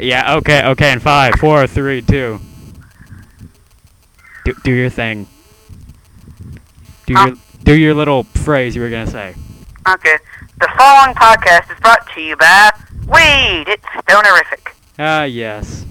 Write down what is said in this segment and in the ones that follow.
Yeah, okay, okay, in five, four, three, two. Do, do your thing. Do your, Um. do your little phrase you were gonna say. Okay. The following podcast is brought to you by Weed. It's stonerific. Ah, yes.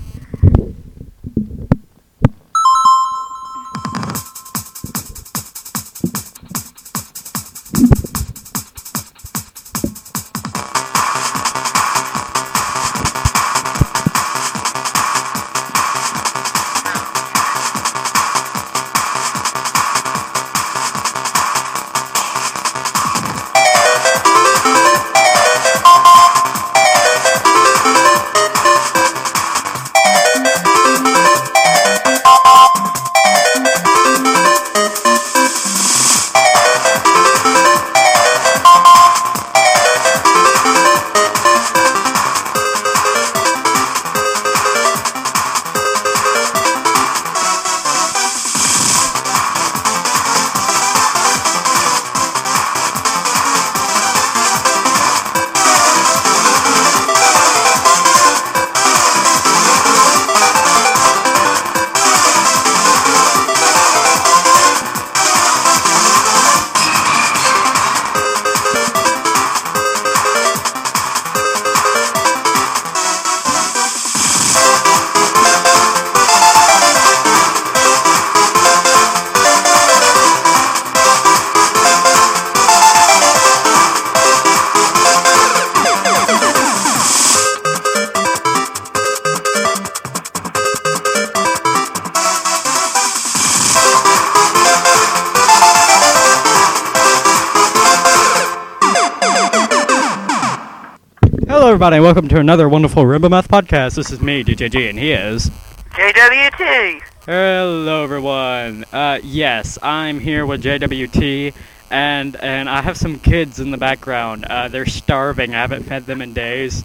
Everybody, and welcome to another wonderful Rainbow Math podcast. This is me, DJG, and he is. JWT. Hello, everyone. Uh, yes, I'm here with JWT, and and I have some kids in the background. Uh, they're starving. I haven't fed them in days,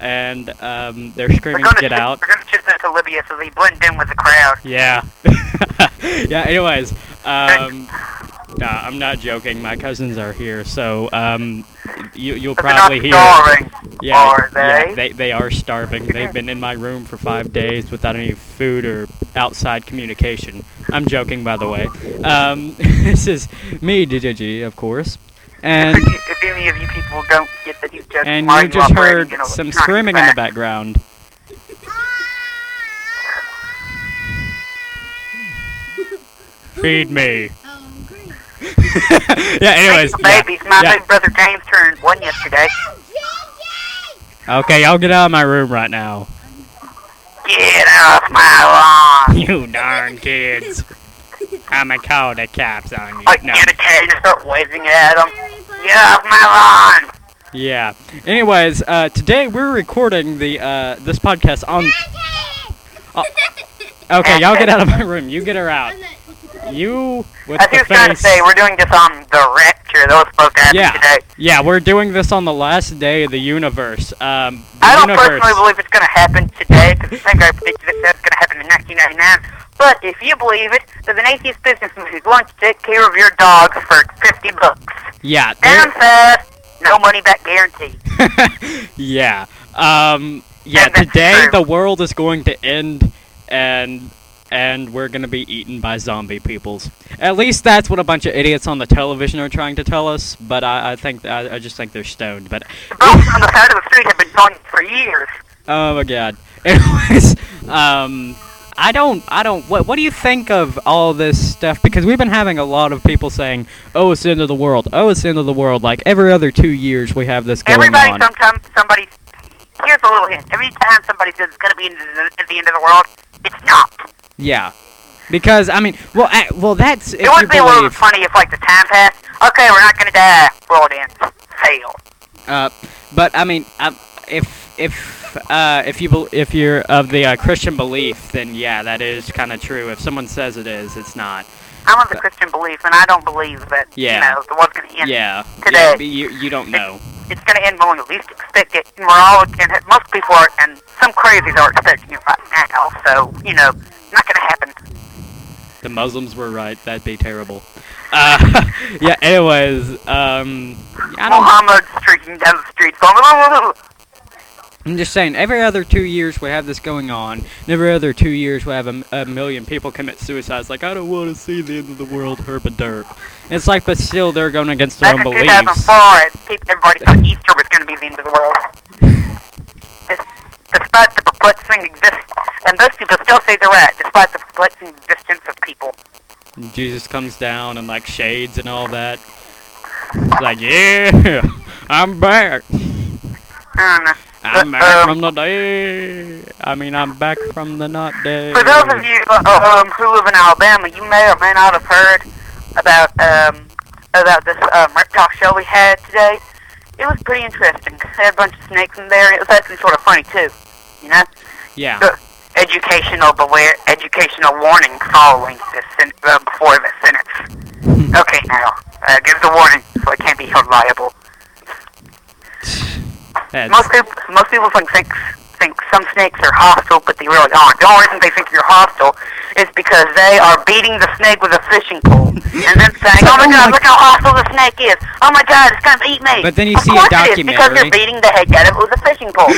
and um, they're screaming gonna get out. We're gonna shift them to Libya so they blend in with the crowd. Yeah. yeah. Anyways, um, nah, I'm not joking. My cousins are here, so um, you you'll But probably hear. starving, Yeah, are yeah, they? they they are starving. They've been in my room for five days without any food or outside communication. I'm joking, by the way. Um, this is me, DJG, of course, and if, you, if any of you people don't get that you just and you just heard in a some screaming in the background. Feed me. Great. yeah. Anyways. Yeah, babies. My yeah. big brother James turned one yesterday. Okay, y'all get out of my room right now. Get off my lawn! You darn kids. I'ma call the cops on you. I No. get a cane and start waving at him. Get off my lawn! Yeah. Anyways, uh, today we're recording the uh, this podcast on. Okay, y'all get out of my room. You get her out. You with As he the was trying to say, we're doing this on the rapture that was supposed to happen Yeah. today. Yeah, we're doing this on the last day of the universe. Um, the I don't universe. personally believe it's going to happen today, because I think I predicted it that's going to happen in 1999. But if you believe it, there's an atheist businessman who's willing to take care of your dogs for 50 bucks. Yeah. Down there- fast, no money back guarantee. yeah. Um, yeah. And Today the world is going to end, and and we're gonna be eaten by zombie peoples. At least that's what a bunch of idiots on the television are trying to tell us. But I, I think I, I just think they're stoned. But The boats on the side of the street have been going for years. oh my god. Anyways, um. I don't, I don't, what, what do you think of all this stuff? Because we've been having a lot of people saying, oh, it's the end of the world. Oh, it's the end of the world. Like, every other two years we have this going Everybody, on. sometimes somebody. Here's a little hint. Every time somebody says it's going to be the, at the end of the world, it's not. Yeah. Because, I mean, well, uh, well, that's, it would be a little funny if, like, the time passed. Okay, we're not going to die. World ends. Fail. uh, but, I mean, uh, if, if, uh, if you, if you're of the uh, Christian belief, then yeah, that is kind of true. If someone says it is, it's not. I'm of the Christian belief, and I don't believe that, Yeah. you know, the world's going to end. Yeah. Today. Yeah, you, you don't know. It's going to end when we least expect it, and we're all, and most people are, and some crazies are expecting it right now, so, you know, not going to happen. The Muslims were right. That'd be terrible. Uh, yeah. Anyways, um, I don't. Muhammad streaking down the street. I'm just saying, every other two years we have this going on, and every other two years we have a million people commit suicide. It's like, I don't want to see the end of the world, herb and derp. It's like, but still, they're going against their Back own in beliefs. 2004, it- people- everybody thought Easter was going to be the end of the world. Des- Despite the perplexing existence, and those people still say they're right, despite the perplexing existence of people. And Jesus comes down and like shades and all that. It's like, yeah, I'm back. Um, I'm back um, from the dead. I mean, I'm back from the not dead. For those of you uh, um, who live in Alabama, you may or may not have heard about um, about this um, rip talk show we had today. It was pretty interesting. They had a bunch of snakes in there, and it was actually sort of funny too. You know, yeah. Educational beware, educational warning following this sen- uh, before the sentence. Okay, now uh, give the warning so it can't be held liable. That's- Most people, most people think, think think some snakes are hostile, but they really aren't. The only reason they think you're hostile is because they are beating the snake with a fishing pole and then saying, "Oh my Oh God, look how hostile the snake is! Oh my God, it's gonna eat me!" But then you of see a documentary. it is, because they're beating the heck out of it with a fishing pole.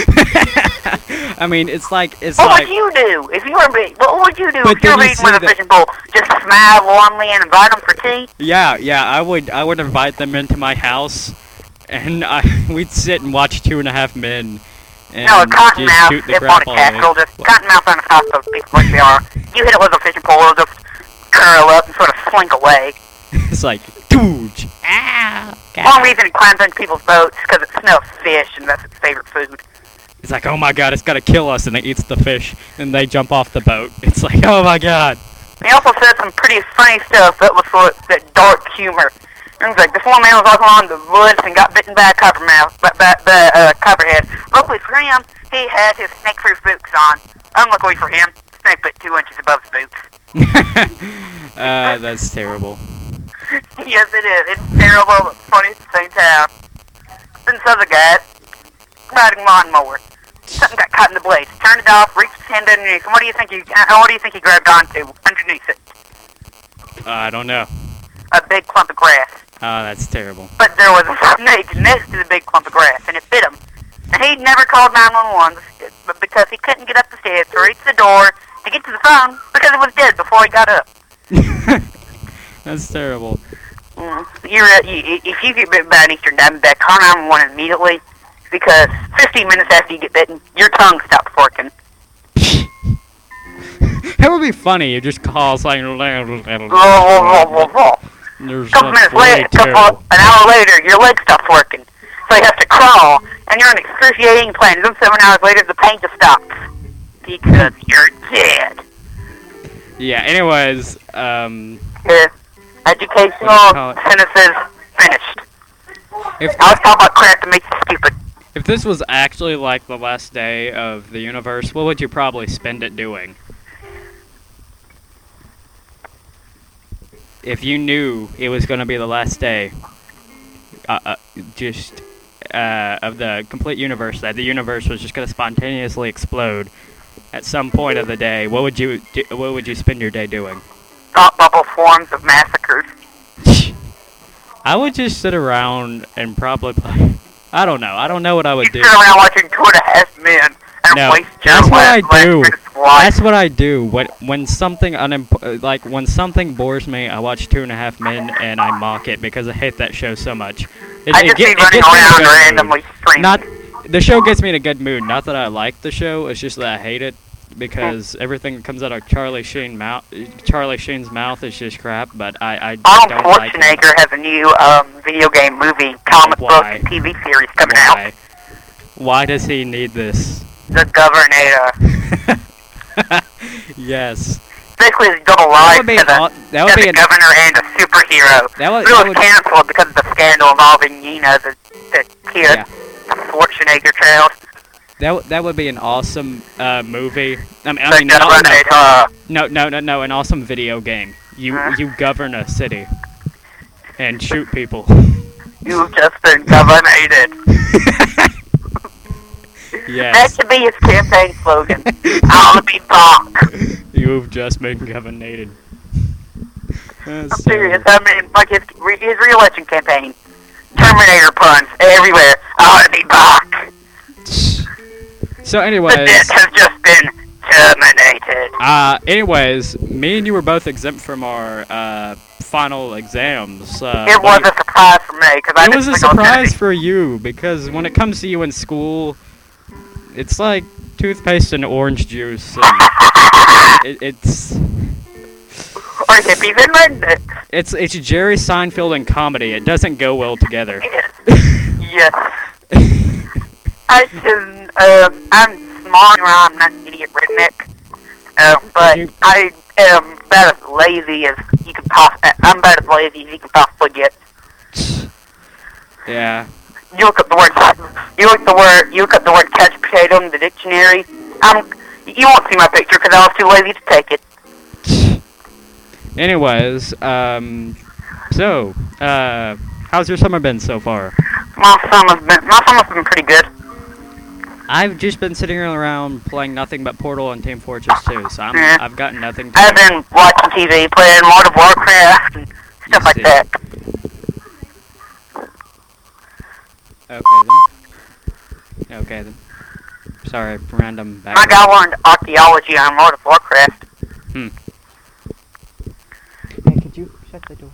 I mean, it's like it's what like would you do if you were beat? What would you do if you were then you beating with a the- fishing pole? Just smile warmly and invite them for tea? yeah, yeah. I would I would invite them into my house, and I we'd sit and watch Two and a Half Men. And No, a cottonmouth shoot on a casserole, just cottonmouth on a top of people like they are. You hit it with a fishing pole, it'll just curl up and sort of slink away. It's like, dude, ah, One reason it climbs into people's boats because it smells fish and that's its favorite food. It's like, oh my god, it's gonna kill us, and it eats the fish, and they jump off the boat. It's like, oh my god. He also said some pretty funny stuff that was sort of that dark humor. It was like this one man was walking along the woods and got bitten by a coppermouth, but by, by uh, copperhead. Luckily for him, he had his snake-proof boots on. Unluckily for him, snake bit two inches above boots. uh, that's terrible. yes, it is. It's terrible, but funny at the same time. Then this other guy, riding lawnmower. Something got caught in the blades. Turned it off, reached his hand underneath. And what do you think he? Uh, what do you think he grabbed onto underneath it? Uh, I don't know. A big clump of grass. Oh, that's terrible. But there was a snake next to the big clump of grass, and it bit him. And he'd never called 911, but because he couldn't get up the stairs to reach the door to get to the phone because it was dead before he got up. that's terrible. Mm. You're, uh, you, if you get bitten by an eastern diamondback, call 911 immediately because 15 minutes after you get bitten, your tongue stops working. That would be funny. You just call saying, Couple "There's minutes really later, couple, terrible." an hour later, your leg stops working. So you have to crawl, and you're in excruciating pain. Then seven hours later, the pain just stops because you're dead. Yeah. Anyways, um, Yeah. Educational sentences finished. if Now let's talk about crap that makes you stupid. if this was actually like the last day of the universe, what would you probably spend it doing? If you knew it was going to be the last day, uh, uh, just uh, of the complete universe, that the universe was just going to spontaneously explode at some point of the day, what would you do, what would you spend your day doing? Thought bubble forms of massacres. I would just sit around and probably play. I don't know. I don't know what I would You do. sit around watching two and a half men and No, waste that's what I do. That's what I do. When when something unimp- like when something bores me, I watch Two and a Half Men and I mock it because I hate that show so much. It, I it just get- see it running gets me in a around randomly. Not the show gets me in a good mood. Not that I like the show. It's just that I hate it because everything that comes out of Charlie Sheen mouth, Charlie Sheen's mouth is just crap. But I I Arnold don't like. Schwarzenegger has a new um, video game, movie, comic book, Why? and TV series coming out. Why? Why does he need this? The Governor. yes. Basically, his double That life would be as a, that would be a governor and a superhero. that would, It that was would canceled because of the scandal involving, know, the, the kid, Yeah. Schwarzenegger trails. that would- that would be an awesome uh, movie. I mean, I mean no, no, no, no, no, no, an awesome video game. You Huh? you govern a city and shoot people. You've just been governated. That should be his campaign slogan. I'll be back. you've just been governated. I'm serious. I mean, like his re- his re-election campaign. Terminator puns everywhere. I want to be back. So, The anyways, debt has just been terminated. uh, anyways, me and you were both exempt from our uh, final exams. Uh, It was a surprise for me because I it was a think I gonna surprise for you because when it comes to you in school, it's like toothpaste and orange juice. And it, it's Or hippies and rednecks. it's it's Jerry Seinfeld and comedy. It doesn't go well together. Yes. I can, um, I'm smart, I'm not an idiot redneck. Uh, but You- I am about as lazy as you can possibly, I'm about as lazy as you can possibly get. yeah. You look up the word, you look the word, you look up the word couch potato in the dictionary. I'm, you won't see my picture because I was too lazy to take it. Anyways, um, so uh, how's your summer been so far? My summer's been, my summer's been pretty good. I've just been sitting around playing nothing but Portal and Team Fortress 2, so I'm, Yeah. I've gotten nothing. To I've been watching TV, playing World of Warcraft and stuff You like see. that. Okay then. Okay then. Sorry, random My background. guy learned archaeology on World of Warcraft. Hey, could you shut the door?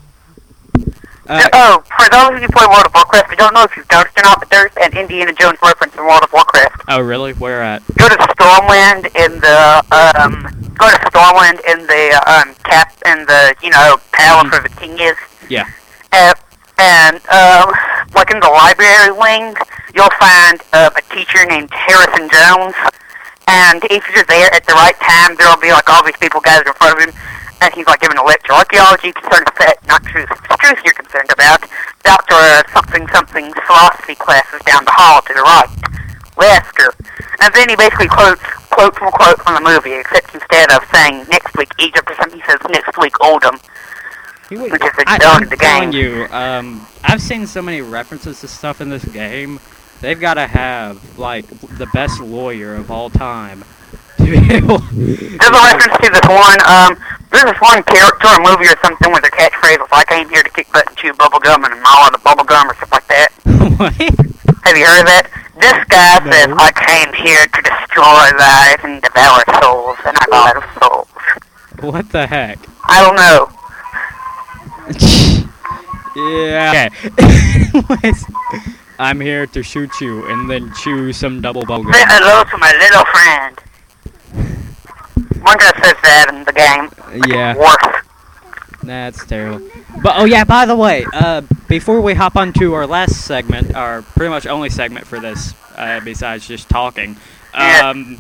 Uh, oh, for those of you who play World of Warcraft, I don't know if you've noticed or not, but there's an Indiana Jones reference in World of Warcraft. oh really? Where at? Go to Stormwind in the um, go to Stormwind in the um cap in the you know palace Mhm. where the king is. Yeah. Uh, and um, like in the library wing, you'll find uh, a teacher named Harrison Jones. And if you're there at the right time, there'll be like all these people gathered in front of him, and he's like giving a lecture. Archaeology concerned with that, not truth. It's truth you're concerned about. Doctor uh, something something philosophy classes down the hall to the right. Wesker. And then he basically quotes quote from quote from the movie, except instead of saying next week Egypt or something, he says next week Uldum. Which is a I, done I'm the telling game. you, um, I've seen so many references to stuff in this game. They've got to have like the best lawyer of all time There's a reference to this one, um, there's this one character or movie or something with their catchphrase was, I came here to kick butt and chew bubble gum and on the bubble gum or stuff like that. what? Have you heard of that? This guy No. says, I came here to destroy life and devour souls, and I got of souls. What the heck? I don't know. yeah. Okay. I'm here to shoot you and then chew some double bubble Say gum. hello to my little friend. One guy says that in the game. Yeah. Worse. That's terrible. But oh yeah, by the way, uh, before we hop on to our last segment, our pretty much only segment for this, uh, besides just talking, um,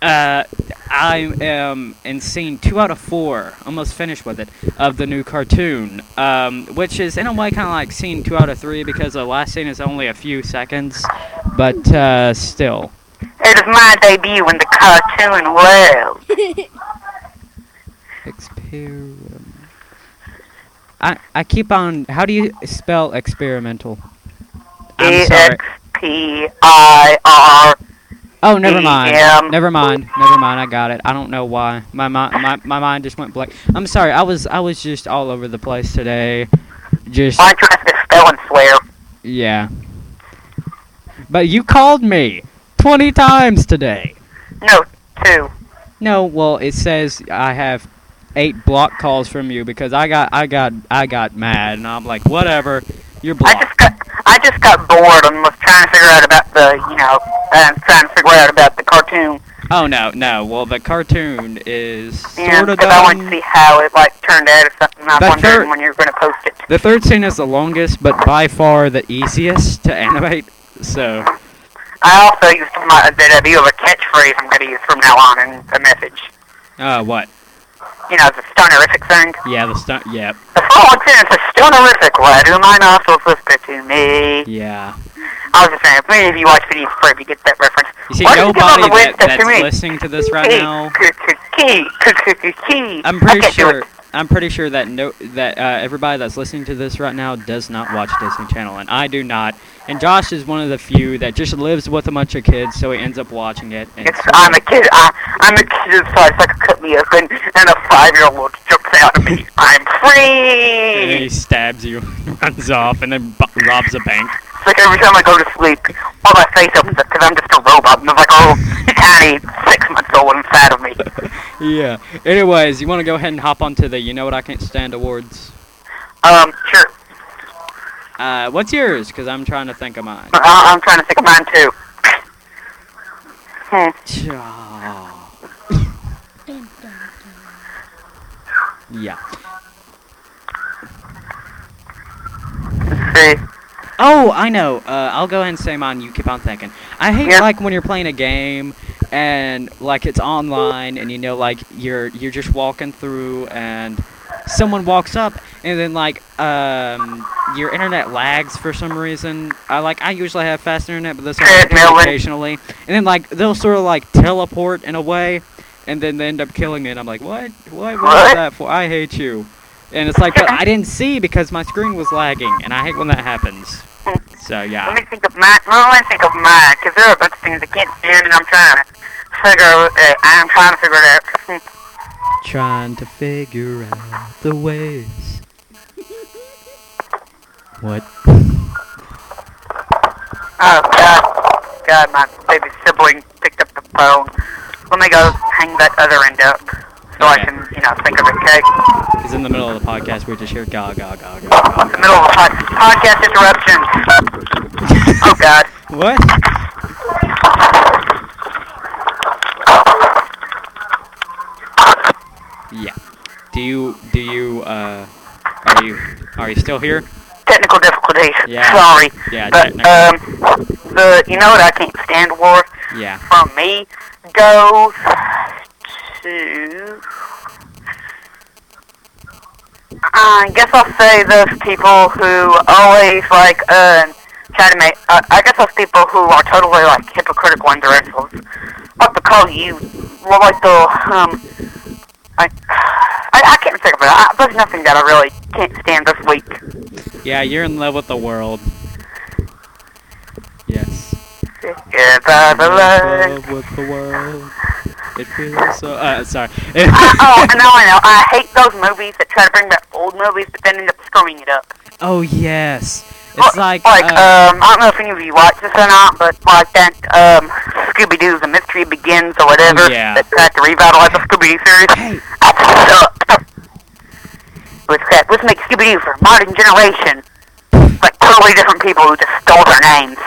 uh, I am in scene two out of four, almost finished with it, of the new cartoon, um, which is in a way kind of like scene two out of three because the last scene is only a few seconds, but uh, still. It is my debut in the cartoon world. Experiment. I I keep on. How do you spell experimental? I'm sorry. E-X-P-I-R. Oh, never mind. EM. Never mind. Never mind. I got it. I don't know why. My mind, my, my mind just went blank. I'm sorry. I was I was just all over the place today. Just I'm trying to spell and swear. yeah. But you called me 20 times today. No, two. No, well, it says I have eight block calls from you because I got I got I got mad and I'm like, whatever. You're I just got I just got bored and was trying to figure out about the you know uh, trying to figure out about the cartoon. Oh no, no. Well, the cartoon is Yeah, sort of because I wanted to see how it like turned out or something. I wondering when you're going to post it. The third scene is the longest, but by far the easiest to animate. So, I also used my the debut of a catchphrase I'm going to use from now on in the message. uh, what? You know, the stonerific thing. Yeah, the stunt. Yeah, The following sentence is stonerific. Why do my nostrils whisper to me? yeah. I was just saying, maybe if you watch videos before, if you get that reference. You see, Why you nobody that, whisper to that's listening to this right now. I'm pretty sure. I'm pretty sure that no, that uh, everybody that's listening to this right now does not watch Disney Channel, and I do not. And Josh is one of the few that just lives with a bunch of kids, so he ends up watching it. And It's, I'm a kid. I, I'm a kid size that could cut me open, and a five-year-old jumps out at me. I'm and he stabs you, runs off, and then robs a bank. It's like every time I go to sleep, all my face opens up because I'm just a robot and there's like a little tiny six months old inside of me. Yeah. Anyways, you want to go ahead and hop onto the You Know What I Can't Stand awards? Um, sure. Uh, what's yours? Because I'm trying to think of mine. I- I'm trying to think of mine too. Hmm. Yeah. Let's see. Oh, I know. Uh, I'll go ahead and say mine. You keep on thinking. I hate Yeah. like when you're playing a game and like it's online and you know like you're you're just walking through and someone walks up and then like um your internet lags for some reason. I like I usually have fast internet, but this one Good, happens Melvin. occasionally. And then like they'll sort of like teleport in a way, and then they end up killing me. And I'm like, what? What? What was that for? I hate you. And it's like, but I didn't see because my screen was lagging, and I hate when that happens. So yeah. Let me think of mine. Well, let me think of mine, because there are a bunch of things I can't stand, and I'm trying to figure. Uh, I'm trying to figure it out. Trying to figure out the ways. What? Oh God, God, my baby sibling picked up the phone. Let me go hang that other end up, so I can, you know, think of it. Okay. He's in the middle of the podcast. We just hear ga ga ga ga ga. ga. Middle of a pod- podcast interruption. Oh God. What? Yeah. Do you do you uh are you are you still here? Technical difficulties. Yeah. Sorry. Yeah, But um, the you know what I can't stand war Yeah. from me goes to. I guess I'll say those people who always like uh try to make. Uh, I guess those people who are totally like hypocritical in their insults. What to call you? Well, like the um. I, I, I can't think of it. I, there's nothing that I really can't stand this week. Yeah, you're in love with the world. Yes. Yeah, by the In love with the world. It feels so. Uh, sorry. oh, no, I know. I hate those movies that try to bring back old movies, but then end up screwing it up. oh yes. It's Well, like. like, uh, um, I don't know if any of you watch this or not, but like that, um, Scooby Doo: The Mystery Begins or whatever. Oh, yeah. That tried to revitalize the Scooby Doo series. Hey. That sucked. Let's that. Let's make Scooby Doo for a modern generation. Like totally different people who just stole their names.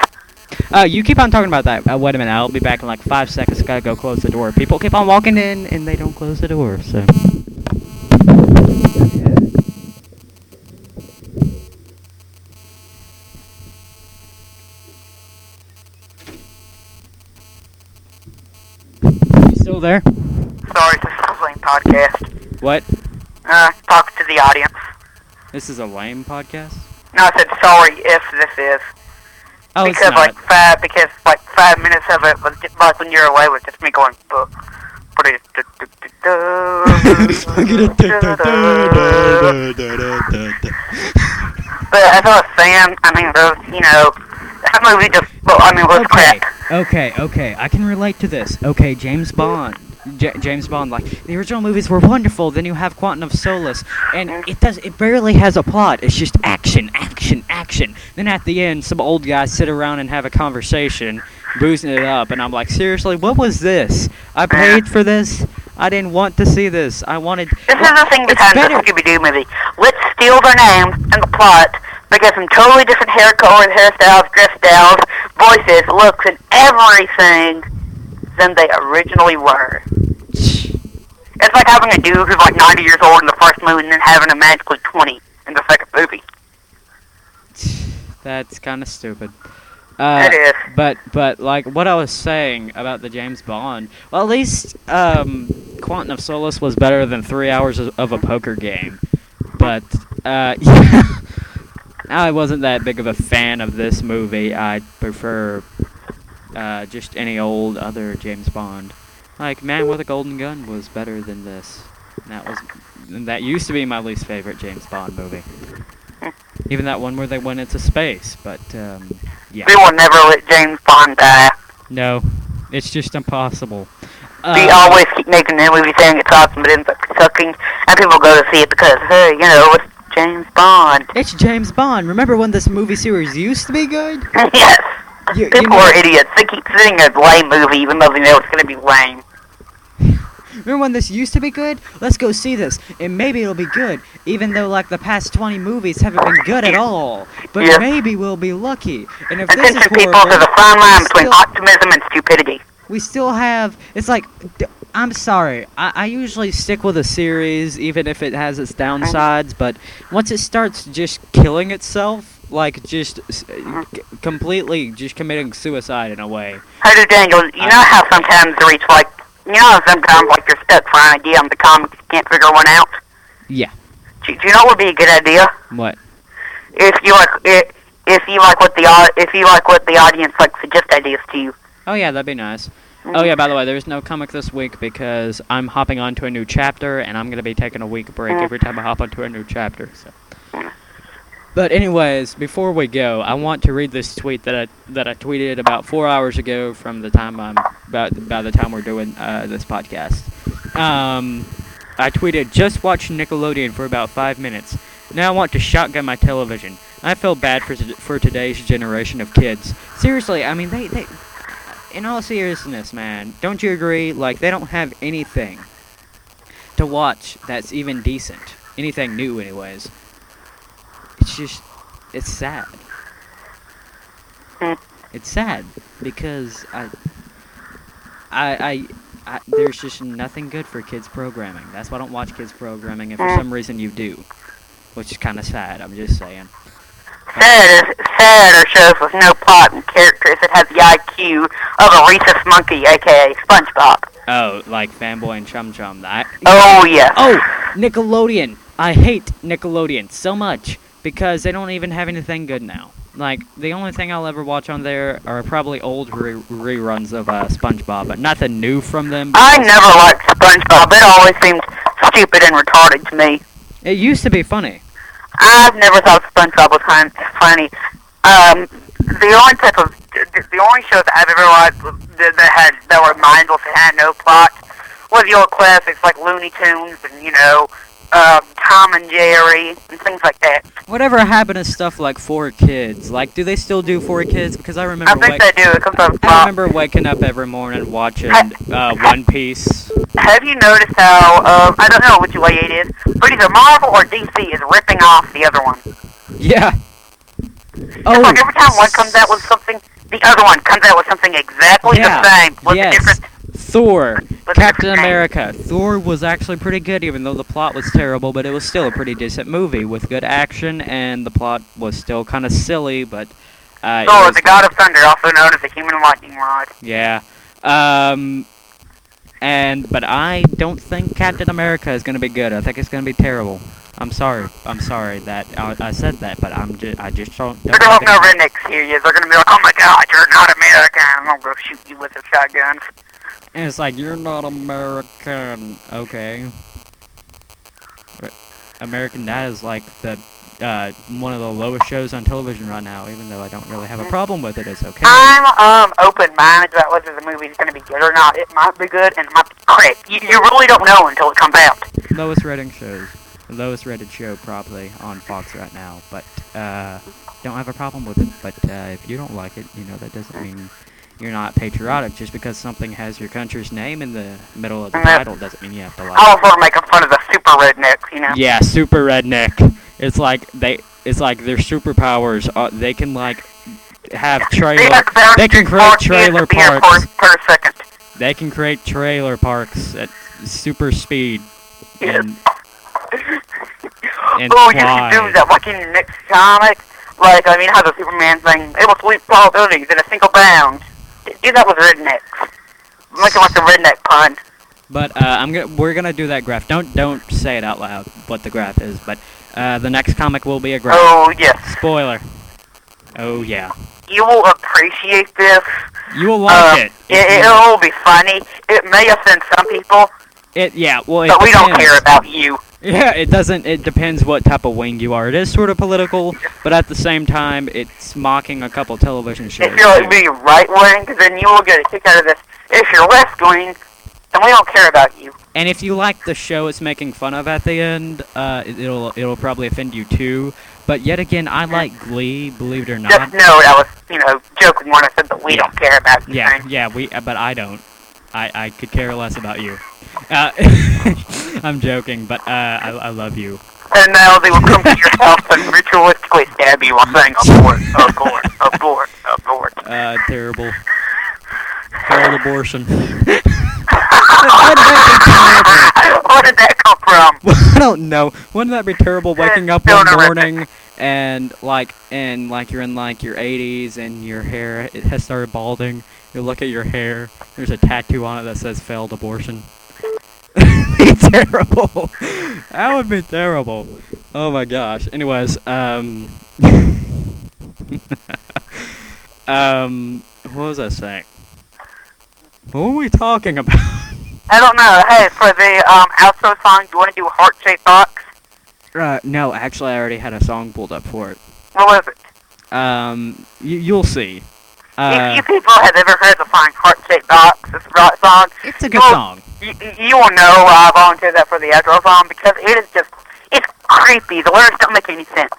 Uh, you keep on talking about that. Uh, wait a minute, I'll be back in like five seconds. Gotta go close the door. People keep on walking in and they don't close the door, so. You still there? Sorry, this is a lame podcast. What? Uh, talk to the audience. This is a lame podcast? No, I said sorry if this is. Oh, because like five because like five minutes of it was just, like when you're away was just me going "Buh, but as I was saying, I mean those you know that movie just well, I mean was okay, crap. okay, okay. I can relate to this. Okay, James Bond. J- James Bond, like the original movies were wonderful. Then you have Quantum of Solace, and mm-hmm. it does. It barely has a plot. It's just action, action, action. Then at the end, some old guys sit around and have a conversation, boozing it up, and I'm like, seriously, what was this? I mm-hmm. paid for this. I didn't want to see this. I wanted. This is the thing behind the Scooby Doo movie. Let's steal their names and the plot, but get some totally different hair colors, hairstyles, dress styles, voices, looks, and everything than they originally were. It's like having a dude who's like 90 years old in the first movie and then having a magically 20 in the second movie. That's kind of stupid. Uh, it is. But but like what I was saying about the James Bond, well at least um, Quantum of Solace was better than three hours of, of a poker game. But uh, yeah, I wasn't that big of a fan of this movie. I prefer uh, just any old other James Bond. Like Man with a Golden Gun was better than this. And that was and that used to be my least favorite James Bond movie. Even that one where they went into space, but um, yeah. We will never let James Bond die. No, it's just impossible. we Uh, always keep making the movie saying it's awesome, but ends up sucking, and people go to see it because, hey, you know, it's James Bond. It's James Bond. Remember when this movie series used to be good? yes. You, you People know- are idiots. They keep saying a lame movie even though they know it's gonna be lame. Remember when this used to be good? Let's go see this, and maybe it'll be good. Even though like the past 20 movies haven't been good at all, but Yeah. maybe we'll be lucky. And if this is Attention people horrible, to the fine line we between optimism and stupidity. we still have. It's like, d- I'm sorry. I, I usually stick with a series, even if it has its downsides. But once it starts just killing itself, like just completely just committing suicide in a way. Hey, dude, Daniel, you know how sometimes they reach like, you know sometimes like you're stuck for an idea on the comics, you can't figure one out? Yeah. Do, do you know what would be a good idea? What? If you like, if, if you like what the if you like what the audience like suggest ideas to you. Oh yeah, that'd be nice. Oh yeah, by the way, there's no comic this week because I'm hopping onto a new chapter, and I'm gonna be taking a week break Mm. every time I hop onto a new chapter. So. But anyways, before we go, I want to read this tweet that I that I tweeted about four hours ago from the time I'm about by the time we're doing uh, this podcast. Um, I tweeted, just watch Nickelodeon for about five minutes. Now I want to shotgun my television. I feel bad for for today's generation of kids. Seriously, I mean they they in all seriousness, man, don't you agree? Like, they don't have anything to watch that's even decent. Anything new, anyways. It's just, it's sad. Hmm. It's sad because I, I, I, I, there's just nothing good for kids programming. That's why I don't watch kids programming, and for Hmm. some reason you do, which is kind of sad. I'm just saying. Sad is sad are shows with no plot and characters that have the IQ of a rhesus monkey, aka SpongeBob. Oh, like Fanboy and Chum Chum. That. Oh yeah. Oh, Nickelodeon. I hate Nickelodeon so much because they don't even have anything good now. Like the only thing I'll ever watch on there are probably old re- reruns of uh, SpongeBob, but nothing new from them. I never liked SpongeBob. It always seemed stupid and retarded to me. It used to be funny. I've never thought SpongeBob was fun, funny. Um, the only type of the, only shows I've ever watched that, that had that were mindless and had no plot was the old classics like Looney Tunes and you know uh, Tom and Jerry and things like that. Whatever happened to stuff like Four Kids? Like, do they still do Four Kids? Because I remember. I think they do. It comes on I remember waking up every morning watching uh, One Piece. Have you noticed how uh, I don't know which way it is, but either Marvel or DC is ripping off the other one. Yeah. It's Oh, like every time one comes out with something, the other one comes out with something exactly Yeah, the same with yes. a different. Thor, Captain. America. Thor was actually pretty good, even though the plot was terrible, but it was still a pretty decent movie with good action, and the plot was still kind of silly, but. Uh, Thor, the God of Thunder, also known as the Human Lightning Rod. Yeah. Um. And but I don't think Captain America is gonna be good. I think it's gonna be terrible. I'm sorry. I'm sorry that I, I said that, but I'm just I just don't. They're gonna hope think no it's- rednecks hear you. They're gonna be like, "Oh my God, you're not American!" I'm gonna go shoot you with a shotgun. And it's like you're not American, okay? American Dad is like the uh, one of the lowest shows on television right now. Even though I don't really have a problem with it, it's okay. I'm um open-minded about whether the movie's gonna be good or not. It might be good and it might be crap. You, you really don't know until it comes out. lowest rated shows, the lowest rated show probably on Fox right now. But uh, don't have a problem with it. But uh, if you don't like it, you know that doesn't mean you're not patriotic. Just because something has your country's name in the middle of the Mhm. title doesn't mean you have to like. I was making fun of the super redneck, you know. Yeah, super redneck. It's like they, it's like their superpowers. Are, they can like have They trailer. have They can create trailer parks. per second. They can create trailer parks at super speed. Yes. And, and oh, you fly. should do that, your next comic. Like, I mean, how the Superman thing, able to leap buildings in a single bound. Do that with rednecks. Making like the redneck pun. But uh, I'm gonna we're gonna do that graph. Don't don't say it out loud what the graph is. But uh, the next comic will be a graph. Oh, yes. Spoiler. Oh yeah. You will appreciate this. You will like Um, it. It, it will be funny. It may offend some people, It yeah. Well, but we don't care about you. Yeah, it doesn't. It depends what type of wing you are. It is sort of political, but at the same time, it's mocking a couple television shows. If you're like me right wing, then you will get a kick out of this. If you're left wing, then we don't care about you. And if you like the show it's making fun of at the end, uh, it- it'll it'll probably offend you too. But yet again, I like Glee, believe it or not. Just know I was, you know, joking when I said that we Yeah. don't care about you. Yeah, yeah, we. But I don't. I I could care less about you. Uh, I'm joking, but uh, I I love you. And now they will come to your house and ritualistically stab you while saying abort, abort, abort, abort. Uh, terrible. Failed abortion. Where did that come from? I don't know. Wouldn't that be terrible waking up one morning and like and like you're in like your 80s and your hair it has started balding. You look at your hair. There's a tattoo on it that says failed abortion. be terrible. That would be terrible. Oh my gosh. Anyways, um um what was I saying? What were we talking about? I don't know. Hey, for the um, outro song, do you want to do Heart Shaped Box? Uh, no, actually, I already had a song pulled up for it. What was it? Um, y- you'll see. If Uh, you people have ever heard the song Heart Shaped Box, this rock song, it's a good song. you, you will know why I volunteered that for the outro song because it is just, it's creepy. The lyrics don't make any sense.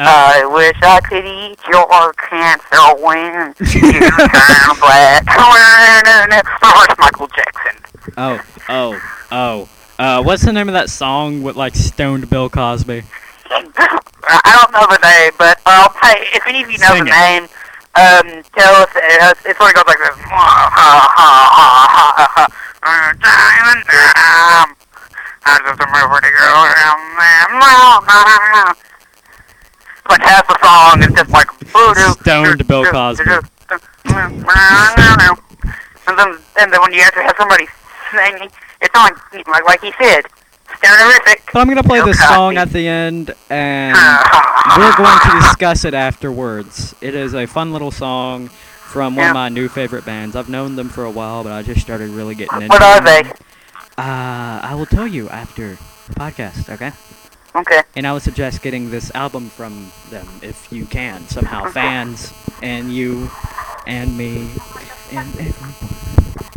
Uh, I wish I could eat your cancer when you turn black. Reverse Michael Jackson. oh, oh, oh. Uh, what's the name of that song with like stoned Bill Cosby? I don't know the name, but I'll tell you, if any of you know Sing the it. name, um, tell us. Uh, it sort of goes like this. I just remember to go around there. Like half the song is just like Stoned Bill Cosby. And then, and then when you actually have somebody singing, it's on like like he said, But I'm gonna play Bill this song at the end, and we're going to discuss it afterwards. It is a fun little song from one Yeah. of my new favorite bands. I've known them for a while, but I just started really getting into What are them. they? Uh, I will tell you after the podcast, okay? Okay. And I would suggest getting this album from them if you can somehow. Fans and you and me and everyone.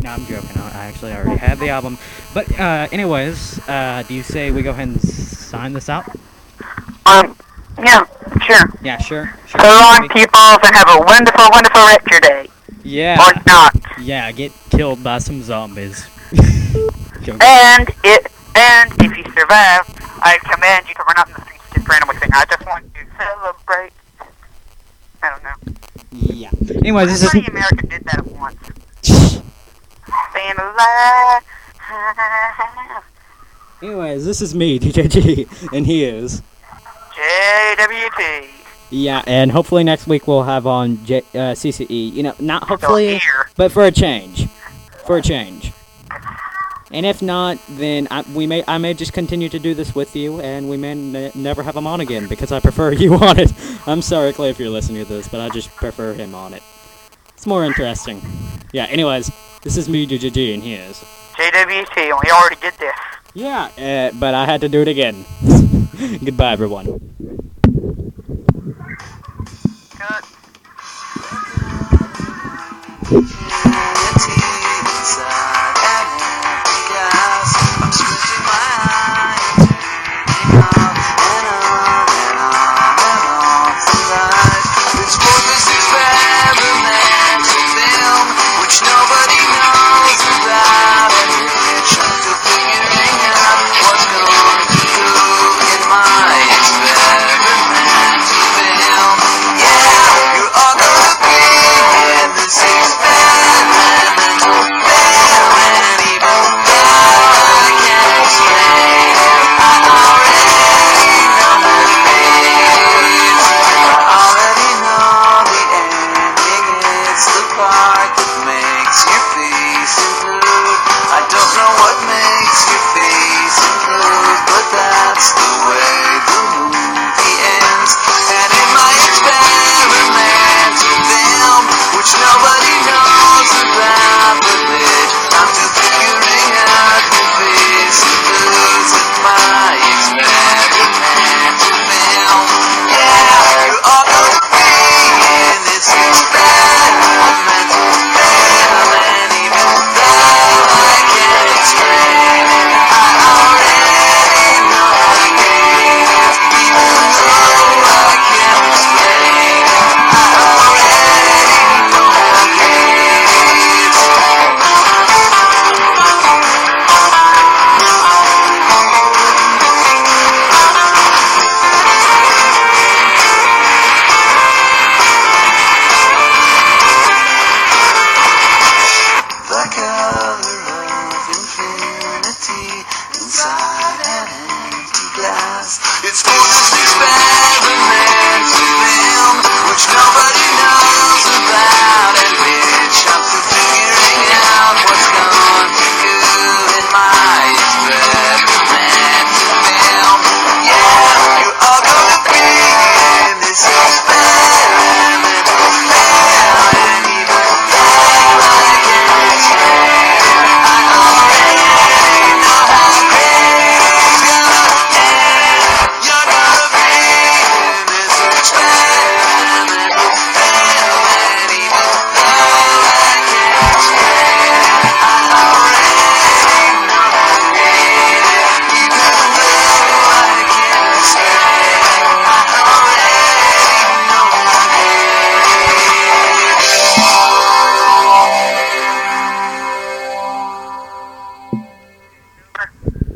No, I'm joking. I I actually already have the album. But uh, anyways, uh, do you say we go ahead and sign this out? Um. Yeah. Sure. Yeah, sure. sure So long, people, and have a wonderful, wonderful rest of your day. Yeah. Or not. Yeah, get killed by some zombies. And it. And if you survive, I command you to run out in the streets and just randomly sing. I just want you to celebrate. I don't know. Yeah. Anyways, this is. America did that once. Staying alive. Anyways, this is me, DJG, and he is. JWT. Yeah, and hopefully next week we'll have on J- uh, CCE. You know, not hopefully, but for a change, for a change. And if not, then I, we may I may just continue to do this with you, and we may n- never have him on again because I prefer you on it. I'm sorry, Clay, if you're listening to this, but I just prefer him on it. It's more interesting. Yeah. Anyways, this is me, JJG, and he is. JWT, and we already did this. Yeah, uh, but I had to do it again. Goodbye, everyone. Good. Yeah,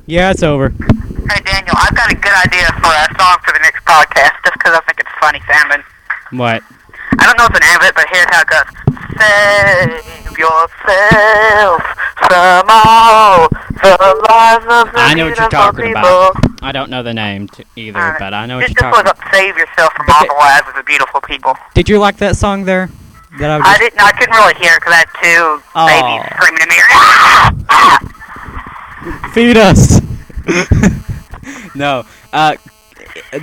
Yeah, it's over. Hey Daniel, I've got a good idea for a song for the next podcast, just because I think it's funny sounding. What? I don't know the name of it, but here's how it goes. Save yourself from all the lives of the I know what you're talking people. about. I don't know the name either, Alright. but I know what you're talking about. up "Save Yourself from But All the- Lives of the Beautiful People." Did you like that song there? That I I didn't. I couldn't really hear because I had two Aw. babies screaming at me. Feed us. no. Uh,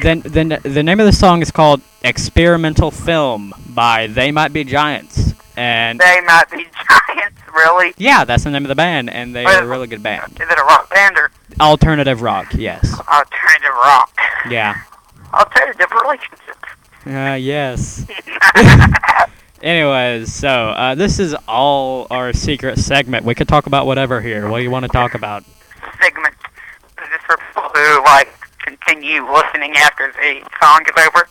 then, then the name of the song is called "Experimental Film" by They Might Be Giants, and they might be giants, really. yeah, that's the name of the band, and they are a really good band. Is it a rock band or Alternative rock, yes. alternative rock? Yeah. Alternative relationships. Uh, yes. Anyways, so uh, this is all our secret segment. We could talk about whatever here. What do you want to talk about? Segment. Is this for people who like continue listening after the song is over?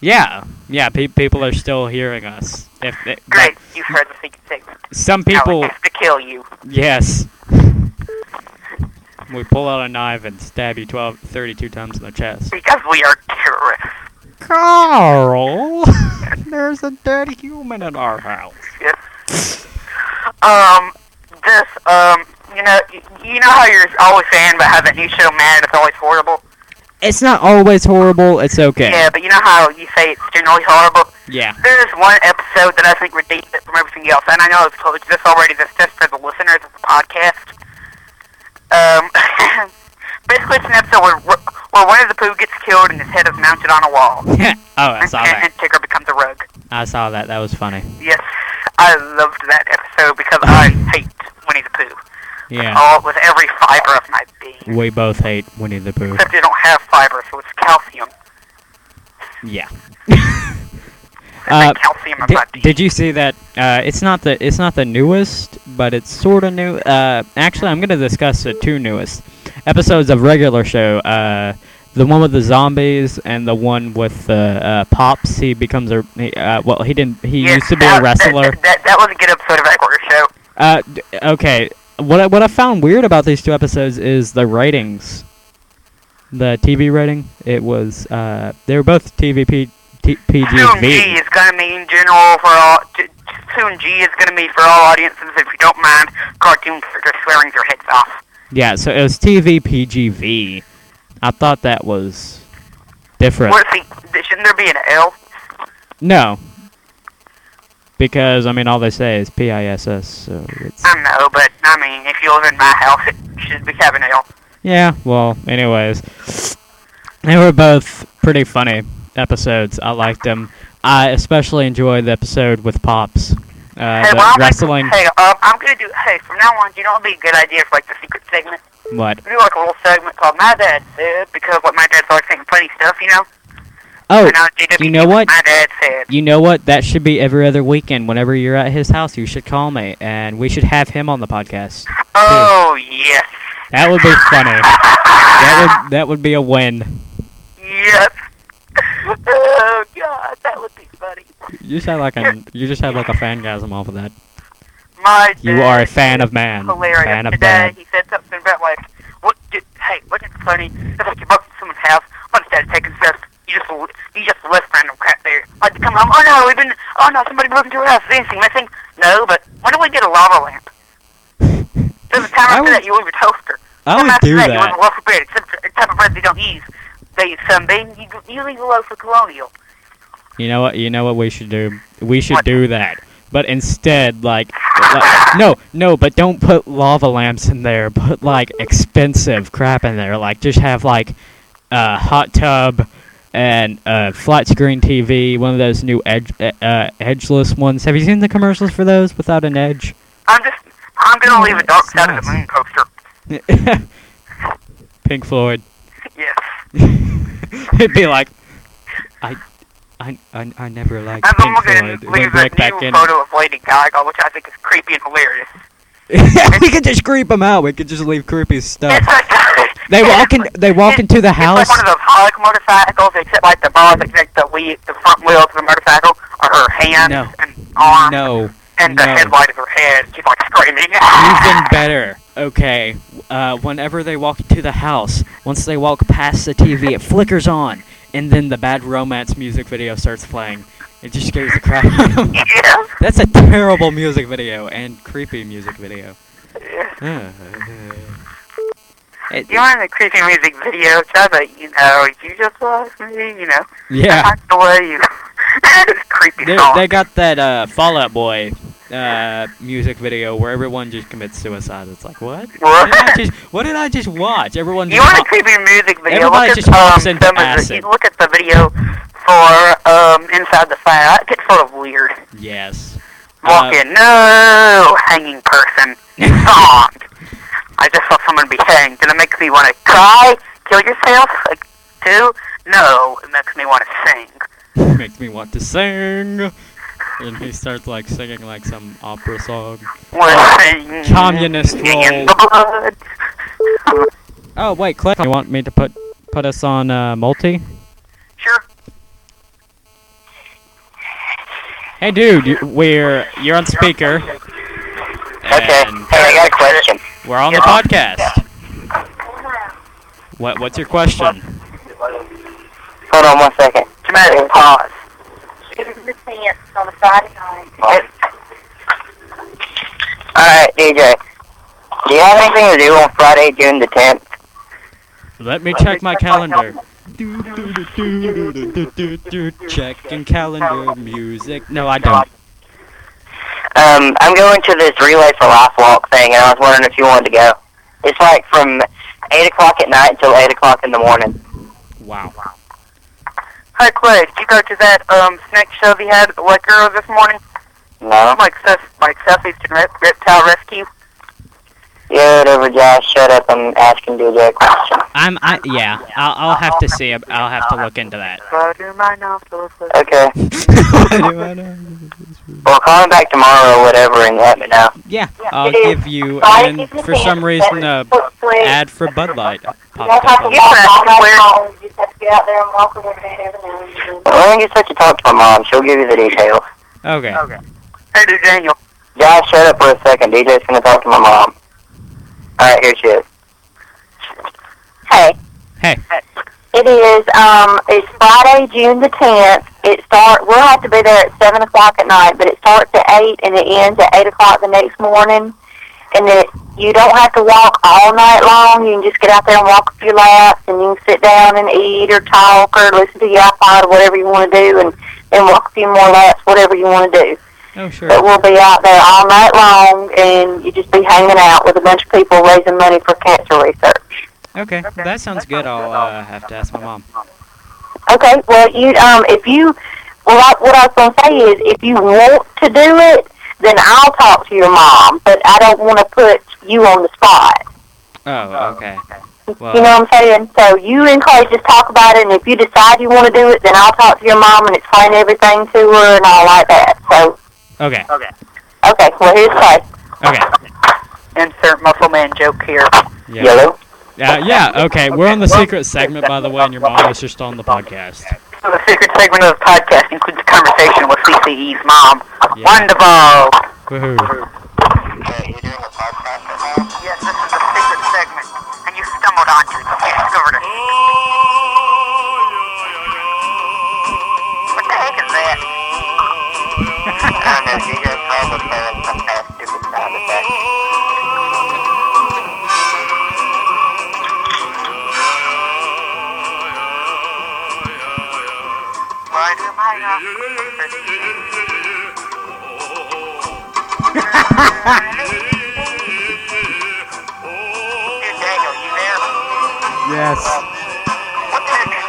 Yeah, yeah. Pe- people are still hearing us. If but Great, you've heard the secret segment. some people, to kill you. yes. We pull out a knife and stab you 12, 32 times in the chest. Because we are terrorists. Carl, there's a dead human in our house. Yes. Um, this, um, you know, you know how you're always saying about how that new show Mad is always horrible? It's not always horrible. It's okay. Yeah, but you know how you say it's generally horrible? Yeah. There's one episode that I think redeems it from everything else, and I know I've told you this already, this just for the listeners of the podcast. Um, basically it's an episode where, where one of the poo gets killed and his head is mounted on a wall. Yeah. Oh, I saw and, that. and Tigger becomes a rug. I saw that. That was funny. Yes, I loved that episode because I hate Winnie the Pooh. Yeah. Oh, with every fiber of my being. We both hate Winnie the Pooh. Except they don't have fiber, so it's calcium. Yeah. Uh, calcium Did, did you see that? Uh, it's not the it's not the newest, but it's sort of new. Uh, actually, I'm going to discuss the two newest episodes of regular show. Uh, the one with the zombies and the one with the uh, pops. He becomes a he, uh, well. He didn't. He Yes, used to be that, a wrestler. That, that, that was a good episode of Regular Show. Uh, d- okay. What I, what I found weird about these two episodes is the ratings. The TV rating. It was uh, they were both TVP T- Soon G is going to mean general for all. Soon G is going to be for all audiences if you don't mind cartoon characters swearing their heads off. Yeah, so it was TV PGV. I thought that was different. What, see, shouldn't there be an L? No. Because I mean all they say is PISS, so it's I know, but I mean, if you live in my house, it should be having L. Yeah, well, anyways. They were both pretty funny episodes. I liked them. I especially enjoyed the episode with Pops. Uh, hey, well, I'm wrestling. Gonna, hey, um, I'm gonna do. Hey, from now on, do you know what would be a good idea for like the secret segment? What? Do like a little segment called "My Dad Said" because like my dad's always saying funny stuff, you know. Oh, And on JWD, you know what? My dad said. You know what? That should be every other weekend. Whenever you're at his house, you should call me, and we should have him on the podcast. Oh yes. That would be funny. That would that would be a win. Yes. oh God, that would be funny. You just had like a you just had like a fangasm off of that. My You are a fan of man, hilarious. fan of Today dad. he said something about like, what? Did, hey, it funny? It's like you broke into someone's house. One dad taking steps. You just you just left random crap there. Like to come home. Oh no, we've been. Oh no, somebody broke into our house. Is anything missing? No, but when don't we get a lava lamp? There's a time I after would- that you leave your toaster. I Time would after do that, that. you leave a loaf of bread, except the type of bread they don't use. They use sunbeam. You you leave alone for colonial. You know what? You know what we should do? We should What? do that. But instead, like, like, no, no, but don't put lava lamps in there. Put like expensive crap in there. Like, just have like a hot tub and a flat screen TV. One of those new edge, uh, uh, edgeless ones. Have you seen the commercials for those without an edge? I'm just I'm gonna Oh, leave a dark side of the nice. moon poster. Pink Floyd. Yes. It'd be like, I, I, I, I never liked I'm Pink also gonna Floyd. leave break a new photo of Lady Gaga, which I think is creepy and hilarious. we could just creep them out. We could just leave creepy stuff. They walk in. They walk into the house. It's like one of those Holic motorcycles, except like the bars, like the wheel, the front wheels of the motorcycle are her hands No. and arms, No, and the no. headlight is her head. She's like screaming. even better. Okay, uh, whenever they walk into the house, once they walk past the TV, it flickers on, and then the bad romance music video starts playing. It just scares the crap out of them. yeah. That's a terrible music video and creepy music video. yeah. Uh, it- You want a creepy music video? The, you know, you just lost me, you know. yeah, the way you. it's creepy they, song. they got that uh, Fall Out Boy uh, music video where everyone just commits suicide. It's like what? What did I What? just, what did I just watch? Everyone You just want a creepy music video? Everybody look just at, um, into the, acid. you look at the video for um Inside the Fire. It gets sort of weird. yes. Walk Uh, in, no hanging person. Song. I just saw someone be hanged, and it makes me want to cry, kill yourself, like too. No, it makes me want to sing. makes me want to sing. And he starts like singing like some opera song. Communist roll. Oh wait, Cliff, you want me to put put us on uh, multi? Sure. Hey, dude, you, we're you're on speaker. Okay. Hey, I got a question. We're on the podcast. What What's your question? Hold on one second. Dramatic pause. on a Friday night. Alright, DJ. Do you have anything to do on Friday, June the 10th? Let me check my calendar. Checking calendar music. No, I don't. Um, I'm going to this Relay for Life walk thing, and I was wondering if you wanted to go. It's like from 8 o'clock at night until 8 o'clock in the morning. Wow. Hi, Clay. Did you go to that um snake show they had at the Lake Arrow this morning? No? Like South, like Southeastern Rep- Reptile Rescue. Yeah, whatever, Josh. Shut up. I'm asking DJ a question. I'm. I yeah. I'll, I'll have to see. I'll have to look into that. Butter my Okay. Well, call me back tomorrow or whatever and let me know. yeah, I'll give you. And then for some reason, uh, ad for Bud Light popped up. on You can ask him where. Well, I get such a talk to my mom. She'll give you the details. Okay. Okay. Hey, dude, Daniel. Josh, shut up for a second. DJ's gonna talk to my mom. Alright, here she is. Hey. Hey. It is, um, it's Friday, June the 10th. It start, we'll have to be there at 7 o'clock at night, but it starts at 8 and it ends at 8 o'clock the next morning. And it, you don't have to walk all night long. You can just get out there and walk a few laps and you can sit down and eat or talk or listen to your iPod or whatever you want to do and then walk a few more laps, whatever you want to do. Oh sure. But we'll be out there all night long and you just be hanging out with a bunch of people raising money for cancer research. Okay, that sounds good. I'll uh, have to ask my mom. Okay, well, you um, if you, well, I, what I was gonna say is, if you want to do it, then I'll talk to your mom, but I don't want to put you on the spot. Oh, okay. Well, you know what I'm saying? So you and Clay just talk about it, and if you decide you want to do it, then I'll talk to your mom and explain everything to her and all like that. So, okay, okay, Okay. well, here's Clay. okay. Insert muscle man joke here. Yeah. Yellow? Uh, yeah, okay. We're on the secret segment, by the way, and your mom is just on the podcast. So the secret segment of the podcast includes a conversation with CCE's mom. Yeah. Wonderful. Woohoo. Hey, you doing a podcast right now? Yes, this is the secret segment, and you stumbled onto it. You discovered it. China Daniel, you there? Yes. Um, what did you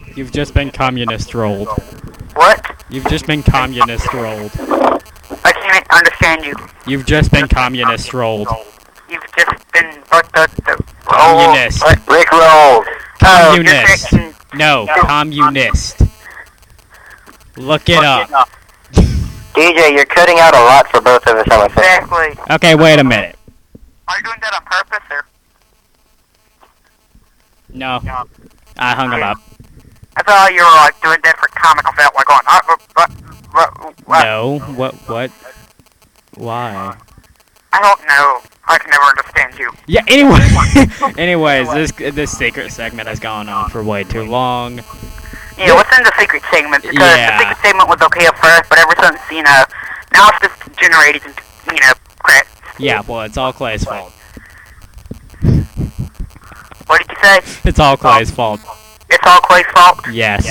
think? You've just been communist rolled. What? You've just been communist rolled. I can't understand you. You've just been communist rolled. You've just been oh, communist. Rick rolled. Oh, communist. Oh, no, communist. Look it up. DJ, you're cutting out a lot for both of us, I'm afraid. Exactly. Okay, wait a minute. Are you doing that on purpose or? No. I hung him up. I thought you were like doing that for comic effect, like going, uh, what, what, what? No. What? What? Why? I don't know. I can never understand you. Yeah. Anyway. Anyways, this this secret segment has gone on for way too long. Yeah, what's in the secret segment? Because Yeah. the secret segment was okay at first, but ever since, you know, now it's just generated into, you know, crap. Yeah. Well, it's all Clay's fault. What did you say? It's all Clay's fault. It's all Clay's fault? Yes.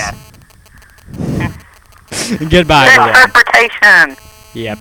Goodbye, everyone. Interpretation! Yep.